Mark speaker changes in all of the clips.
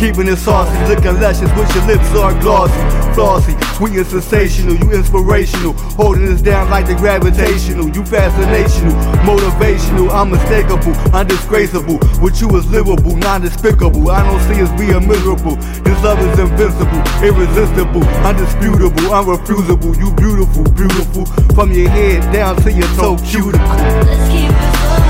Speaker 1: Keeping it saucy, looking luscious with your lips are glossy, flossy, sweet and sensational. You inspirational, holding us down like the gravitational. You fascinational, motivational, unmistakable, undisgraceable. What you is livable, non-despicable. I don't see us being miserable. This love is invincible, irresistible, undisputable, unrefusable. You beautiful, beautiful, from your head down to your toe cuticle.
Speaker 2: Let's keep it fun.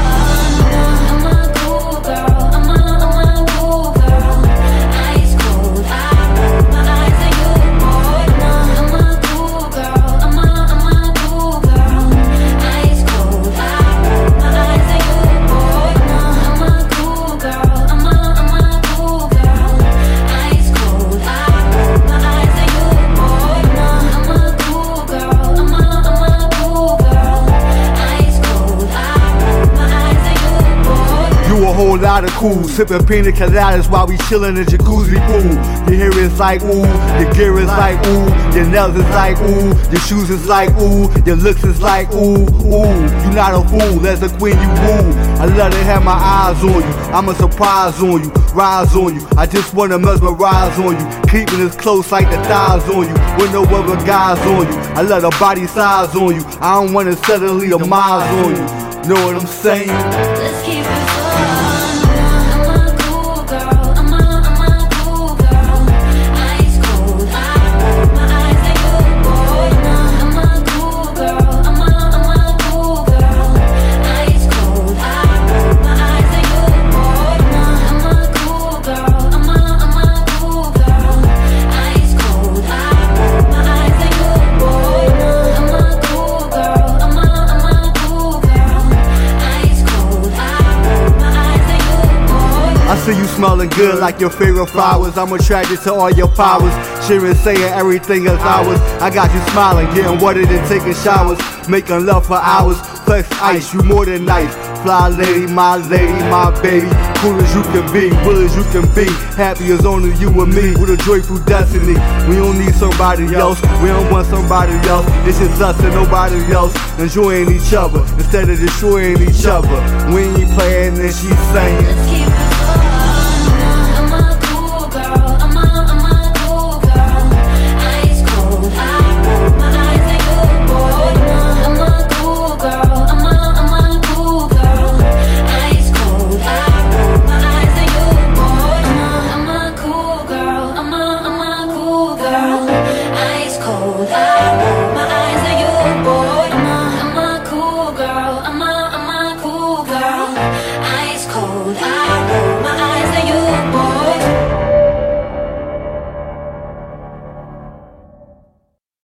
Speaker 1: Whole lot of cool, sipping pina coladas while we chillin' in jacuzzi pool. Your hair is like ooh, your gear is like ooh, your nails is like ooh, your shoes is like ooh, your looks is like ooh, ooh. You not a fool, that's the queen you woo. I love to have my eyes on you, I'm a surprise on you, rise on you. I just wanna mesmerize on you, keeping us close like the thighs on you, with no other guys on you. I love the body size on you, I don't wanna suddenly demise on you. Know what I'm saying?
Speaker 2: Let's keep
Speaker 1: see you smelling good like your favorite flowers. I'm attracted to all your powers. Sharing, saying everything is ours. I got you smiling, getting wetter and taking showers. Making love for hours. Flex ice, you more than nice. Fly lady, my lady, my baby. Cool as you can be, real as you can be. Happy as only you and me with a joyful destiny. We don't need somebody else. We don't want somebody else. It's just us and nobody else. Enjoying each other instead of destroying each other. We ain't playing and she's saying.